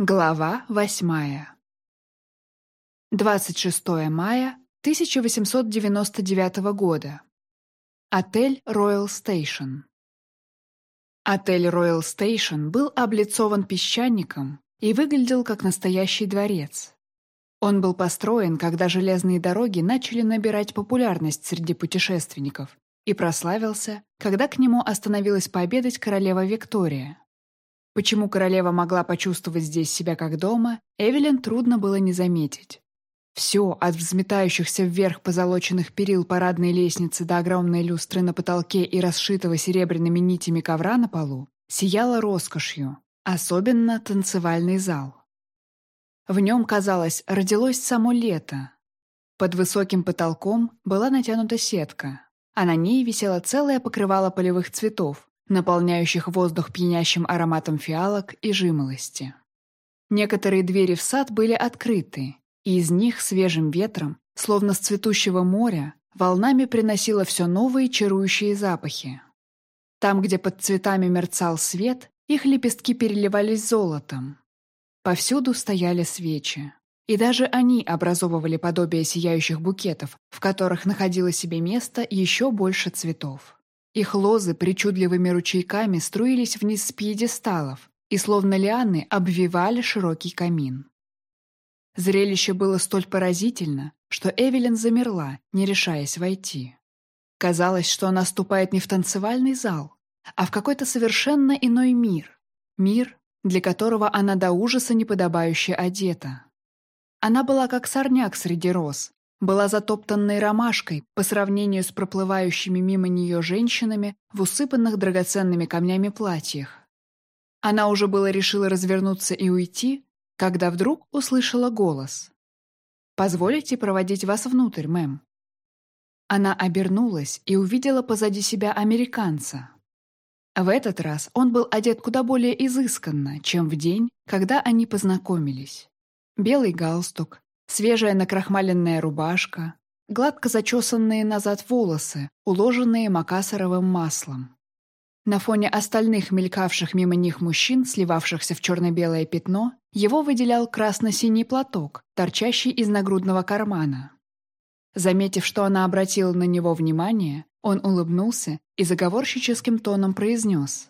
Глава восьмая 26 мая 1899 года. Отель Royal Station. Отель Royal Station был облицован песчаником и выглядел как настоящий дворец. Он был построен, когда железные дороги начали набирать популярность среди путешественников и прославился, когда к нему остановилась пообедать королева Виктория. Почему королева могла почувствовать здесь себя как дома, Эвелин трудно было не заметить. Все, от взметающихся вверх позолоченных перил парадной лестницы до огромной люстры на потолке и расшитого серебряными нитями ковра на полу, сияло роскошью, особенно танцевальный зал. В нем, казалось, родилось само лето. Под высоким потолком была натянута сетка, а на ней висело целое покрывало полевых цветов, наполняющих воздух пьянящим ароматом фиалок и жимолости. Некоторые двери в сад были открыты, и из них свежим ветром, словно с цветущего моря, волнами приносило все новые чарующие запахи. Там, где под цветами мерцал свет, их лепестки переливались золотом. Повсюду стояли свечи. И даже они образовывали подобие сияющих букетов, в которых находило себе место еще больше цветов. Их лозы причудливыми ручейками струились вниз с пьедесталов и, словно лианы, обвивали широкий камин. Зрелище было столь поразительно, что Эвелин замерла, не решаясь войти. Казалось, что она ступает не в танцевальный зал, а в какой-то совершенно иной мир. Мир, для которого она до ужаса неподобающе одета. Она была как сорняк среди роз, была затоптанной ромашкой по сравнению с проплывающими мимо нее женщинами в усыпанных драгоценными камнями платьях. Она уже было решила развернуться и уйти, когда вдруг услышала голос. «Позволите проводить вас внутрь, мэм?» Она обернулась и увидела позади себя американца. В этот раз он был одет куда более изысканно, чем в день, когда они познакомились. Белый галстук, Свежая накрахмаленная рубашка, гладко зачесанные назад волосы, уложенные макасаровым маслом. На фоне остальных мелькавших мимо них мужчин, сливавшихся в черно-белое пятно, его выделял красно-синий платок, торчащий из нагрудного кармана. Заметив, что она обратила на него внимание, он улыбнулся и заговорщическим тоном произнес.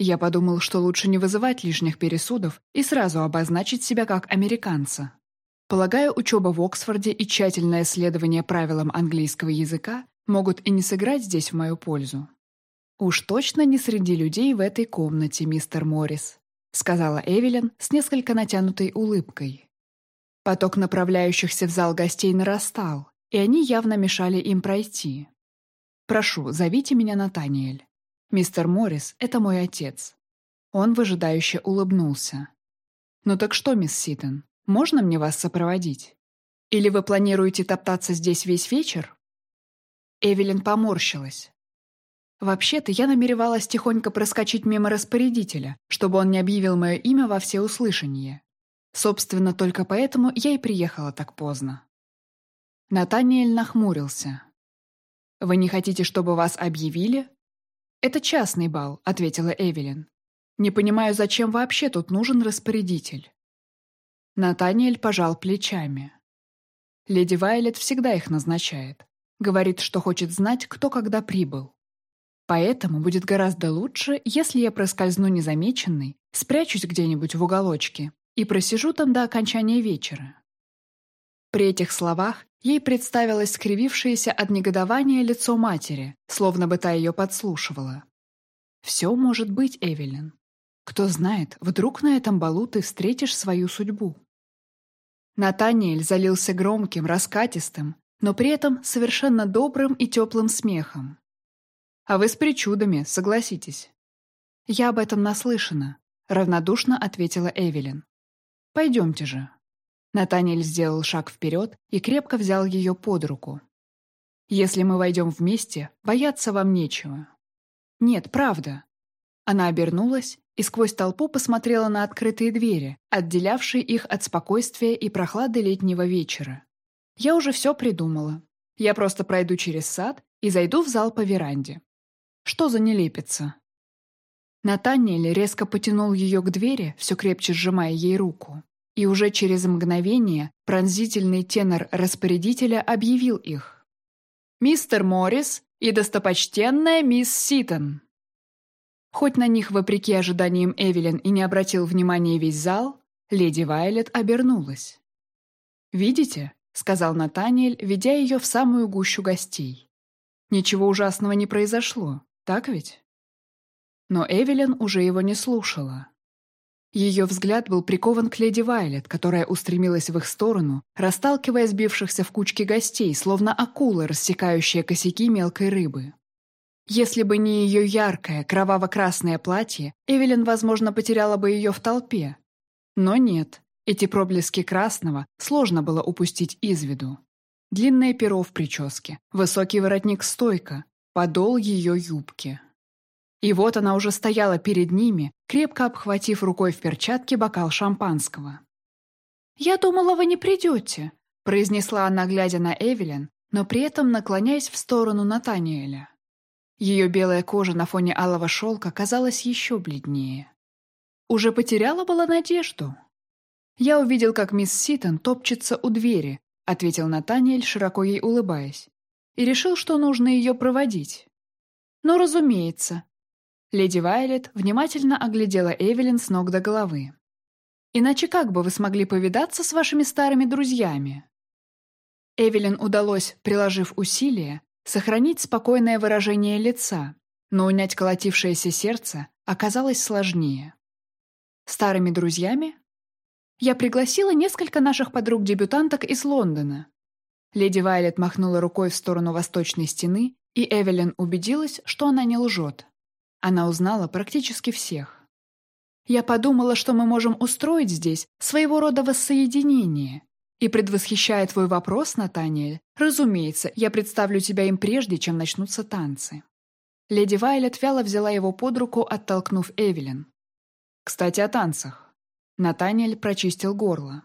«Я подумал, что лучше не вызывать лишних пересудов и сразу обозначить себя как американца. Полагаю, учеба в Оксфорде и тщательное следование правилам английского языка могут и не сыграть здесь в мою пользу. «Уж точно не среди людей в этой комнате, мистер Моррис», сказала Эвелин с несколько натянутой улыбкой. Поток направляющихся в зал гостей нарастал, и они явно мешали им пройти. «Прошу, зовите меня Натаниэль. Мистер Моррис — это мой отец». Он выжидающе улыбнулся. «Ну так что, мисс Ситон, можно мне вас сопроводить? Или вы планируете топтаться здесь весь вечер?» Эвелин поморщилась. «Вообще-то я намеревалась тихонько проскочить мимо распорядителя, чтобы он не объявил мое имя во всеуслышание. Собственно, только поэтому я и приехала так поздно». Натаниэль нахмурился. «Вы не хотите, чтобы вас объявили?» «Это частный бал», — ответила Эвелин. «Не понимаю, зачем вообще тут нужен распорядитель». Натаниэль пожал плечами. Леди Вайлет всегда их назначает. Говорит, что хочет знать, кто когда прибыл. Поэтому будет гораздо лучше, если я проскользну незамеченной, спрячусь где-нибудь в уголочке и просижу там до окончания вечера. При этих словах ей представилось скривившееся от негодования лицо матери, словно бы та ее подслушивала. «Все может быть, Эвелин. Кто знает, вдруг на этом балу ты встретишь свою судьбу». Натаниэль залился громким, раскатистым, но при этом совершенно добрым и теплым смехом. «А вы с причудами, согласитесь». «Я об этом наслышана», — равнодушно ответила Эвелин. «Пойдемте же». Натаниэль сделал шаг вперед и крепко взял ее под руку. «Если мы войдем вместе, бояться вам нечего». «Нет, правда». Она обернулась и сквозь толпу посмотрела на открытые двери, отделявшие их от спокойствия и прохлады летнего вечера. «Я уже все придумала. Я просто пройду через сад и зайду в зал по веранде. Что за нелепица?» Натаниэль резко потянул ее к двери, все крепче сжимая ей руку. И уже через мгновение пронзительный тенор распорядителя объявил их. «Мистер Моррис и достопочтенная мисс Ситон!» Хоть на них, вопреки ожиданиям Эвелин, и не обратил внимания весь зал, леди Вайлет обернулась. «Видите?» — сказал Натаниэль, ведя ее в самую гущу гостей. «Ничего ужасного не произошло, так ведь?» Но Эвелин уже его не слушала. Ее взгляд был прикован к леди Вайлет, которая устремилась в их сторону, расталкивая сбившихся в кучки гостей, словно акула, рассекающая косяки мелкой рыбы. Если бы не ее яркое, кроваво-красное платье, Эвелин, возможно, потеряла бы ее в толпе. Но нет, эти проблески красного сложно было упустить из виду. Длинное перо в прическе, высокий воротник-стойка, подол ее юбки. И вот она уже стояла перед ними, крепко обхватив рукой в перчатке бокал шампанского. «Я думала, вы не придете», — произнесла она, глядя на Эвелин, но при этом наклоняясь в сторону Натаниэля. Ее белая кожа на фоне алого шелка казалась еще бледнее. Уже потеряла была надежду. «Я увидел, как мисс Ситон топчется у двери», — ответил Натаниэль, широко ей улыбаясь, и решил, что нужно ее проводить. «Ну, разумеется». Леди Вайлет внимательно оглядела Эвелин с ног до головы. «Иначе как бы вы смогли повидаться с вашими старыми друзьями?» Эвелин удалось, приложив усилия, Сохранить спокойное выражение лица, но унять колотившееся сердце оказалось сложнее. Старыми друзьями? Я пригласила несколько наших подруг-дебютанток из Лондона. Леди Вайлет махнула рукой в сторону восточной стены, и Эвелин убедилась, что она не лжет. Она узнала практически всех. Я подумала, что мы можем устроить здесь своего рода воссоединение, и предвосхищая твой вопрос, Натаниэль, разумеется, я представлю тебя им прежде, чем начнутся танцы. Леди Вайлет вяло взяла его под руку, оттолкнув Эвелин. «Кстати, о танцах». Натаниэль прочистил горло.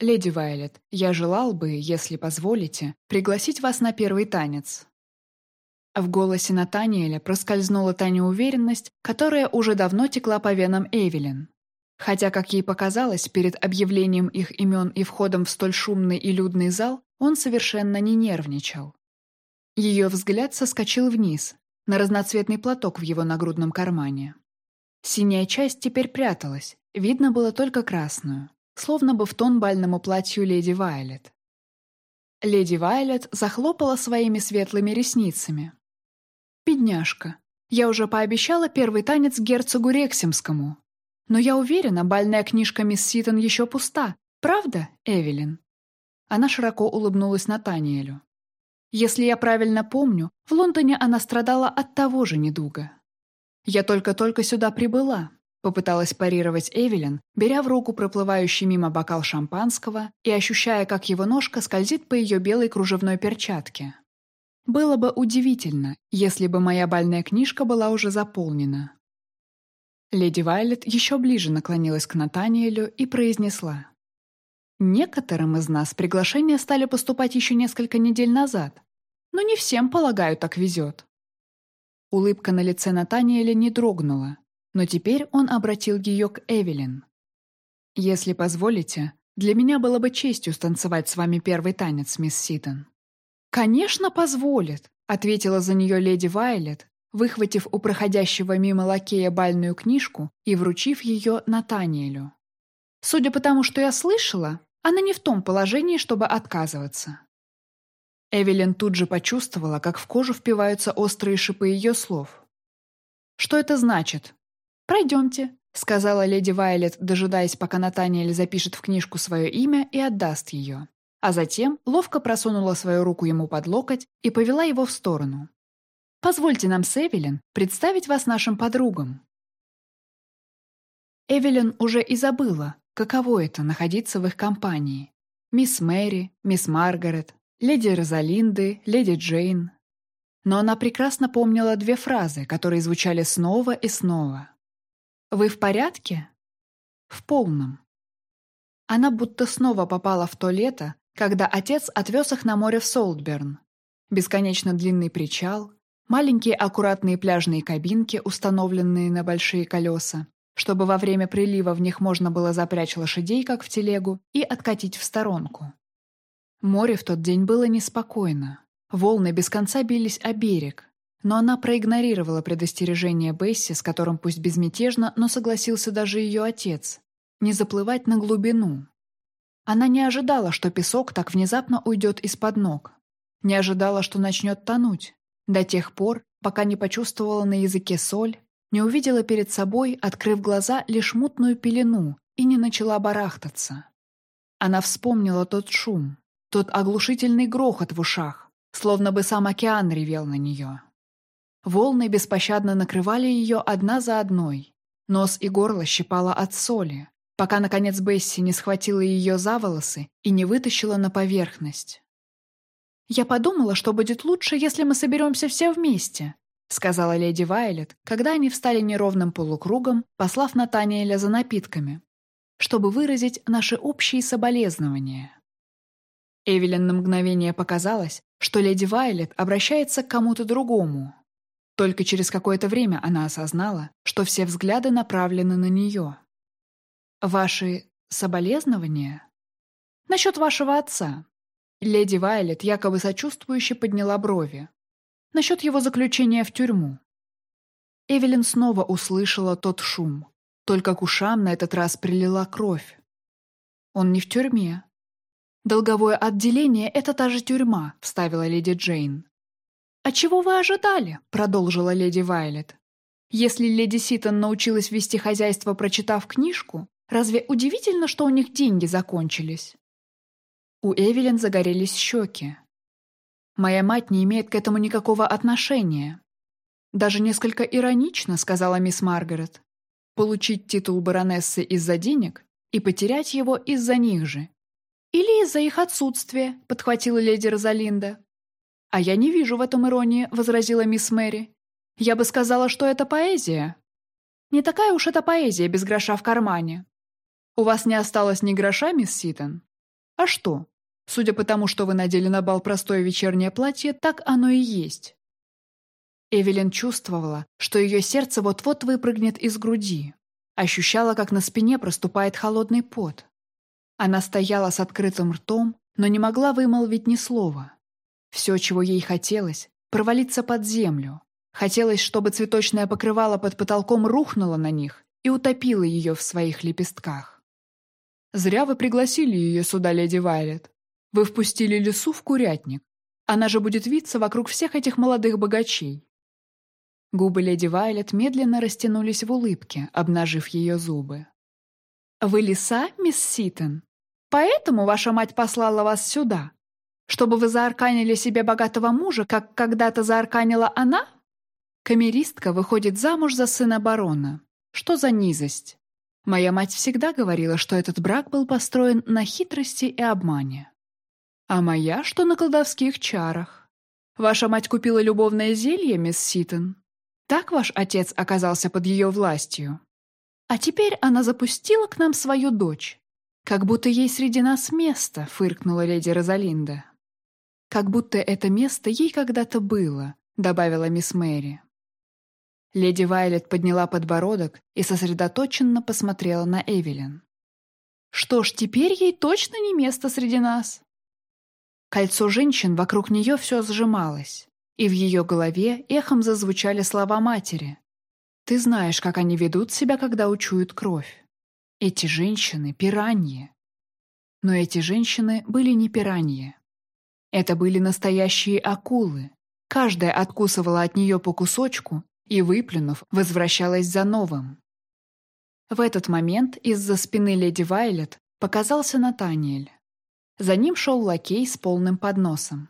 «Леди Вайлет, я желал бы, если позволите, пригласить вас на первый танец». В голосе Натаниэля проскользнула та неуверенность, которая уже давно текла по венам Эвелин. Хотя, как ей показалось, перед объявлением их имен и входом в столь шумный и людный зал он совершенно не нервничал. Ее взгляд соскочил вниз, на разноцветный платок в его нагрудном кармане. Синяя часть теперь пряталась, видно было только красную, словно бы в тон бальному платью леди Вайлет. Леди Вайлет захлопала своими светлыми ресницами. «Бедняжка, я уже пообещала первый танец герцогу Рексимскому, но я уверена, бальная книжка мисс Ситон еще пуста. Правда, Эвелин?» Она широко улыбнулась Натаниэлю. «Если я правильно помню, в Лондоне она страдала от того же недуга. Я только-только сюда прибыла», — попыталась парировать Эвелин, беря в руку проплывающий мимо бокал шампанского и ощущая, как его ножка скользит по ее белой кружевной перчатке. «Было бы удивительно, если бы моя бальная книжка была уже заполнена. Леди Вайлет еще ближе наклонилась к Натаниэлю и произнесла. «Некоторым из нас приглашения стали поступать еще несколько недель назад, но не всем, полагаю, так везет». Улыбка на лице Натаниэля не дрогнула, но теперь он обратил ее к Эвелин. «Если позволите, для меня было бы честью станцевать с вами первый танец, мисс Ситон». «Конечно, позволит», — ответила за нее леди Вайлет, выхватив у проходящего мимо лакея бальную книжку и вручив ее Натаниэлю. Судя по тому, что я слышала, она не в том положении, чтобы отказываться. Эвелин тут же почувствовала, как в кожу впиваются острые шипы ее слов. «Что это значит?» «Пройдемте», — сказала леди Вайлет, дожидаясь, пока Натаниэль запишет в книжку свое имя и отдаст ее. А затем ловко просунула свою руку ему под локоть и повела его в сторону. Позвольте нам с Эвелин представить вас нашим подругам». Эвелин уже и забыла, каково это — находиться в их компании. Мисс Мэри, мисс Маргарет, леди Розалинды, леди Джейн. Но она прекрасно помнила две фразы, которые звучали снова и снова. «Вы в порядке?» «В полном». Она будто снова попала в то лето, когда отец отвез их на море в Солтберн. Бесконечно длинный причал, маленькие аккуратные пляжные кабинки, установленные на большие колеса, чтобы во время прилива в них можно было запрячь лошадей, как в телегу, и откатить в сторонку. Море в тот день было неспокойно. Волны без конца бились о берег, но она проигнорировала предостережение Бесси, с которым пусть безмятежно, но согласился даже ее отец, не заплывать на глубину. Она не ожидала, что песок так внезапно уйдет из-под ног. Не ожидала, что начнет тонуть. До тех пор, пока не почувствовала на языке соль, не увидела перед собой, открыв глаза, лишь мутную пелену и не начала барахтаться. Она вспомнила тот шум, тот оглушительный грохот в ушах, словно бы сам океан ревел на нее. Волны беспощадно накрывали ее одна за одной. Нос и горло щипало от соли, пока, наконец, Бесси не схватила ее за волосы и не вытащила на поверхность. «Я подумала, что будет лучше, если мы соберемся все вместе», сказала леди Вайлет, когда они встали неровным полукругом, послав Натаниэля за напитками, чтобы выразить наши общие соболезнования. Эвелин на мгновение показалось, что леди Вайлет обращается к кому-то другому. Только через какое-то время она осознала, что все взгляды направлены на нее. «Ваши соболезнования?» «Насчет вашего отца». Леди Вайлет якобы сочувствующе подняла брови. «Насчет его заключения в тюрьму». Эвелин снова услышала тот шум. Только к ушам на этот раз прилила кровь. «Он не в тюрьме». «Долговое отделение — это та же тюрьма», — вставила леди Джейн. «А чего вы ожидали?» — продолжила леди Вайлет. «Если леди Ситон научилась вести хозяйство, прочитав книжку, Разве удивительно, что у них деньги закончились? У Эвелин загорелись щеки. Моя мать не имеет к этому никакого отношения. Даже несколько иронично, сказала мисс Маргарет. Получить титул баронессы из-за денег и потерять его из-за них же. Или из-за их отсутствия, подхватила леди Розалинда. А я не вижу в этом иронии, возразила мисс Мэри. Я бы сказала, что это поэзия. Не такая уж это поэзия без гроша в кармане. «У вас не осталось ни гроша, мисс Ситон?» «А что? Судя по тому, что вы надели на бал простое вечернее платье, так оно и есть». Эвелин чувствовала, что ее сердце вот-вот выпрыгнет из груди. Ощущала, как на спине проступает холодный пот. Она стояла с открытым ртом, но не могла вымолвить ни слова. Все, чего ей хотелось — провалиться под землю. Хотелось, чтобы цветочное покрывало под потолком рухнуло на них и утопило ее в своих лепестках. Зря вы пригласили ее сюда, леди Вайлет. Вы впустили лису в курятник. Она же будет виться вокруг всех этих молодых богачей». Губы леди Вайлет медленно растянулись в улыбке, обнажив ее зубы. «Вы лиса, мисс Ситон? Поэтому ваша мать послала вас сюда? Чтобы вы заарканили себе богатого мужа, как когда-то заарканила она? Камеристка выходит замуж за сына барона. Что за низость? Моя мать всегда говорила, что этот брак был построен на хитрости и обмане. А моя, что на колдовских чарах. Ваша мать купила любовное зелье, мисс Ситон. Так ваш отец оказался под ее властью. А теперь она запустила к нам свою дочь. Как будто ей среди нас место, фыркнула леди Розалинда. Как будто это место ей когда-то было, добавила мисс Мэри. Леди Вайлет подняла подбородок и сосредоточенно посмотрела на Эвелин. «Что ж, теперь ей точно не место среди нас!» Кольцо женщин вокруг нее все сжималось, и в ее голове эхом зазвучали слова матери. «Ты знаешь, как они ведут себя, когда учуют кровь. Эти женщины — пираньи». Но эти женщины были не пираньи. Это были настоящие акулы. Каждая откусывала от нее по кусочку и, выплюнув, возвращалась за новым. В этот момент из-за спины леди Вайлет показался Натаниэль. За ним шел лакей с полным подносом.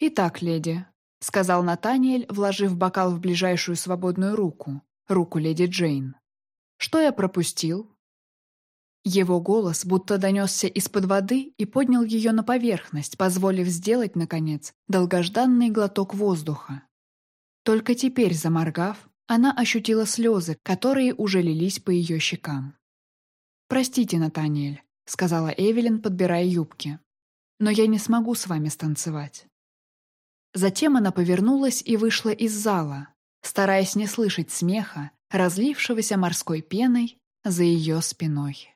«Итак, леди», — сказал Натаниэль, вложив бокал в ближайшую свободную руку, руку леди Джейн. «Что я пропустил?» Его голос будто донесся из-под воды и поднял ее на поверхность, позволив сделать, наконец, долгожданный глоток воздуха. Только теперь, заморгав, она ощутила слезы, которые уже лились по ее щекам. «Простите, Натаниэль», — сказала Эвелин, подбирая юбки. «Но я не смогу с вами станцевать». Затем она повернулась и вышла из зала, стараясь не слышать смеха, разлившегося морской пеной за ее спиной.